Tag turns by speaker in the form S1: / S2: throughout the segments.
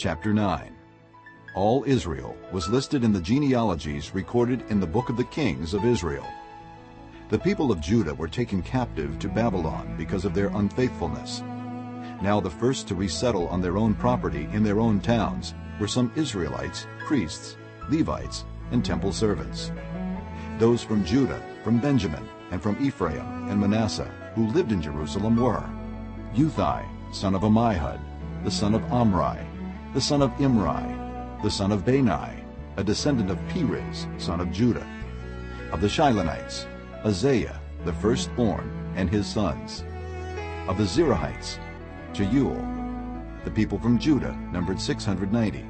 S1: Chapter 9 All Israel was listed in the genealogies recorded in the book of the kings of Israel. The people of Judah were taken captive to Babylon because of their unfaithfulness. Now the first to resettle on their own property in their own towns were some Israelites, priests, Levites, and temple servants. Those from Judah, from Benjamin, and from Ephraim and Manasseh, who lived in Jerusalem were Uthai, son of Ammihud, the son of Omri, the son of Imri, the son of Bani, a descendant of Perez, son of Judah. Of the Shilonites, Asaiah, the firstborn, and his sons. Of the Zerahites, Jeuel. The people from Judah numbered 690.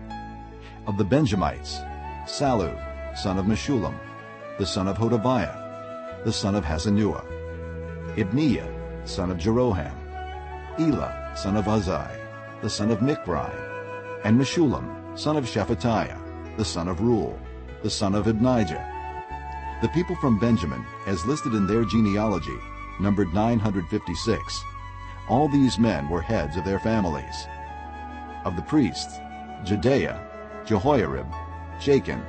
S1: Of the Benjamites, Sallu, son of Meshullam, the son of Hodaviah, the son of Hassenuah. Ibneiah, son of Jeroham. Elah, son of Uzzi, the son of Mikri, and Meshullam, son of Shephatiah, the son of Reuel, the son of Ibnijah, the people from Benjamin, as listed in their genealogy, numbered 956. All these men were heads of their families. Of the priests, Jedaiah, Jehoiarib, Jakin,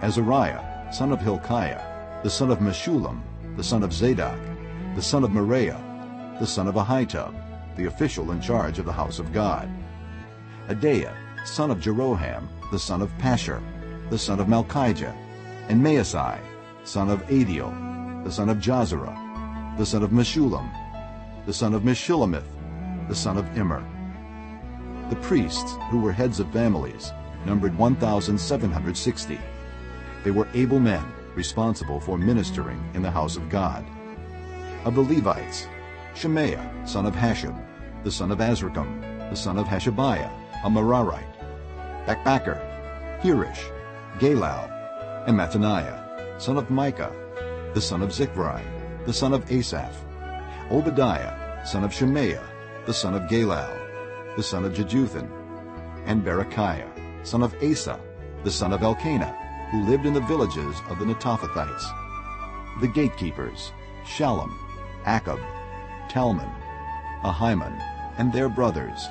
S1: Azariah, son of Hilkiah, the son of Meshullam, the son of Zadok, the son of Meraioth, the son of Ahitub, the official in charge of the house of God. Adaiah, son of Jeroham, the son of Pashhur, the son of Malkijah, and Maasai, son of Adiel, the son of Jahzerah, the son of Meshullam, the son of Meshillemith, the son of Immer. The priests, who were heads of families, numbered 1,760. They were able men responsible for ministering in the house of God. Of the Levites, Shemaiah, son of Hasshub, the son of Azrikam, the son of Hashabiah, a Merarite, Bakbakkar, Heresh, Galal, and Mattaniah, son of Micah, the son of Zikri, the son of Asaph, Obadiah, son of Shemaiah, the son of Galal, the son of Jeduthun, and Berekiah, son of Asa, the son of Elkanah, who lived in the villages of the Netophathites. The gatekeepers, Shallum, Akkub, Talmon, Ahiman, and their brothers,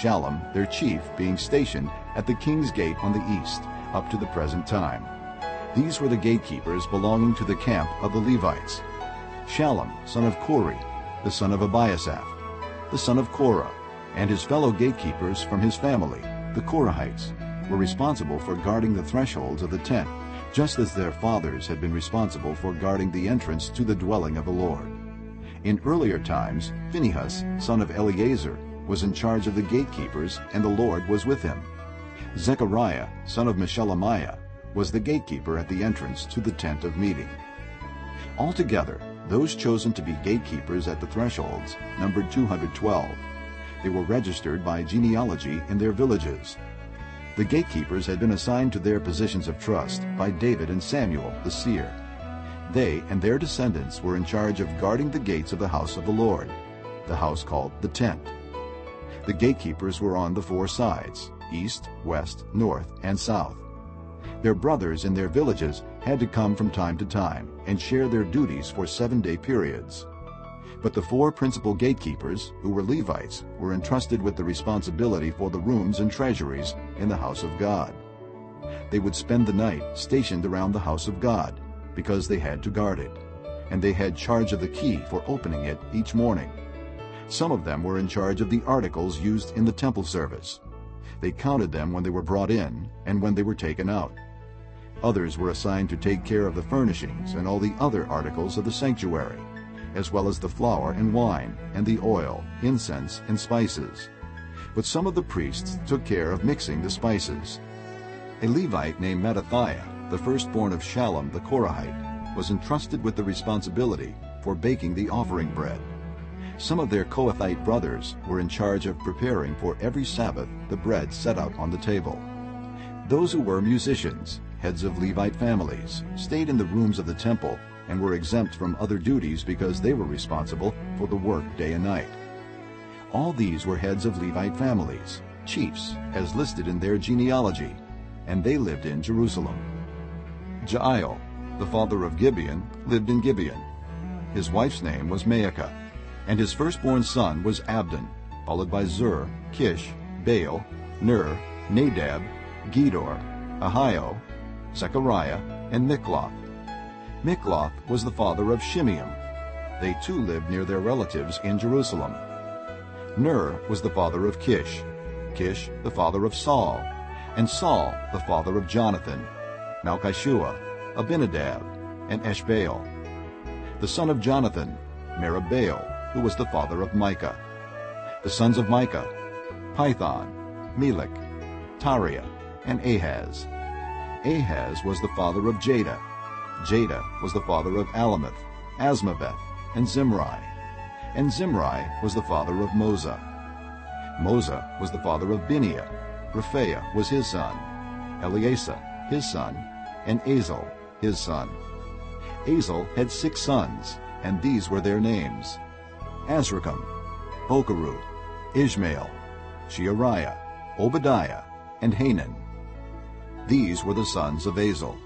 S1: Shallum, their chief, being stationed at the king's gate on the east, up to the present time. These were the gatekeepers belonging to the camp of the Levites. Shallum, son of Kore, the son of Ebiasaph, the son of Korah, and his fellow gatekeepers from his family, the Korahites, were responsible for guarding the thresholds of the tent, just as their fathers had been responsible for guarding the entrance to the dwelling of the Lord. In earlier times, Phinehas, son of Eleazar, was in charge of the gatekeepers, and the Lord was with him. Zechariah, son of Meshelemiah, was the gatekeeper at the entrance to the tent of meeting. Altogether, those chosen to be gatekeepers at the thresholds numbered 212. They were registered by genealogy in their villages. The gatekeepers had been assigned to their positions of trust by David and Samuel the seer. They and their descendants were in charge of guarding the gates of the house of the Lord, the house called the tent. The gatekeepers were on the four sides, east, west, north, and south. Their brothers in their villages had to come from time to time and share their duties for seven-day periods. But the four principal gatekeepers, who were Levites, were entrusted with the responsibility for the rooms and treasuries in the house of God. They would spend the night stationed around the house of God, because they had to guard it, and they had charge of the key for opening it each morning. Some of them were in charge of the articles used in the temple service. They counted them when they were brought in and when they were taken out. Others were assigned to take care of the furnishings and all the other articles of the sanctuary, as well as the flour and wine, and the oil, incense, and spices. But some of the priests took care of mixing the spices. A Levite named Mattithiah, the firstborn of Shallum the Korahite, was entrusted with the responsibility for baking the offering bread. Some of their Kohathite brothers were in charge of preparing for every Sabbath the bread set out on the table. Those who were musicians, heads of Levite families, stayed in the rooms of the temple and were exempt from other duties because they were responsible for the work day and night. All these were heads of Levite families, chiefs, as listed in their genealogy, and they lived in Jerusalem. Jeiel, the father of Gibeon, lived in Gibeon. His wife's name was Maakah, and his firstborn son was Abdon, followed by Zur, Kish, Baal, Ner, Nadab, Gedor, Ahio, Zechariah, and Mikloth. Mikloth was the father of Shimeam. They too lived near their relatives in Jerusalem. Ner was the father of Kish, Kish the father of Saul, and Saul the father of Jonathan, Malchishua, Abinadab, and Eshbaal. The son of Jonathan, Merib-Baal, who was the father of Micah. The sons of Micah, Pithon, Melek, Tarea, and Ahaz. Ahaz was the father of Jadah. Jadah was the father of Alemeth, Azmaveth, and Zimri. And Zimri was the father of Moza. Moza was the father of Binea. Rephaiah was his son. Eleasah, his son, and Azel, his son. Azel had six sons, and these were their names. Azrikam, Bokeru, Ishmael, Sheariah, Obadiah, and Hanan. These were the sons of Azel.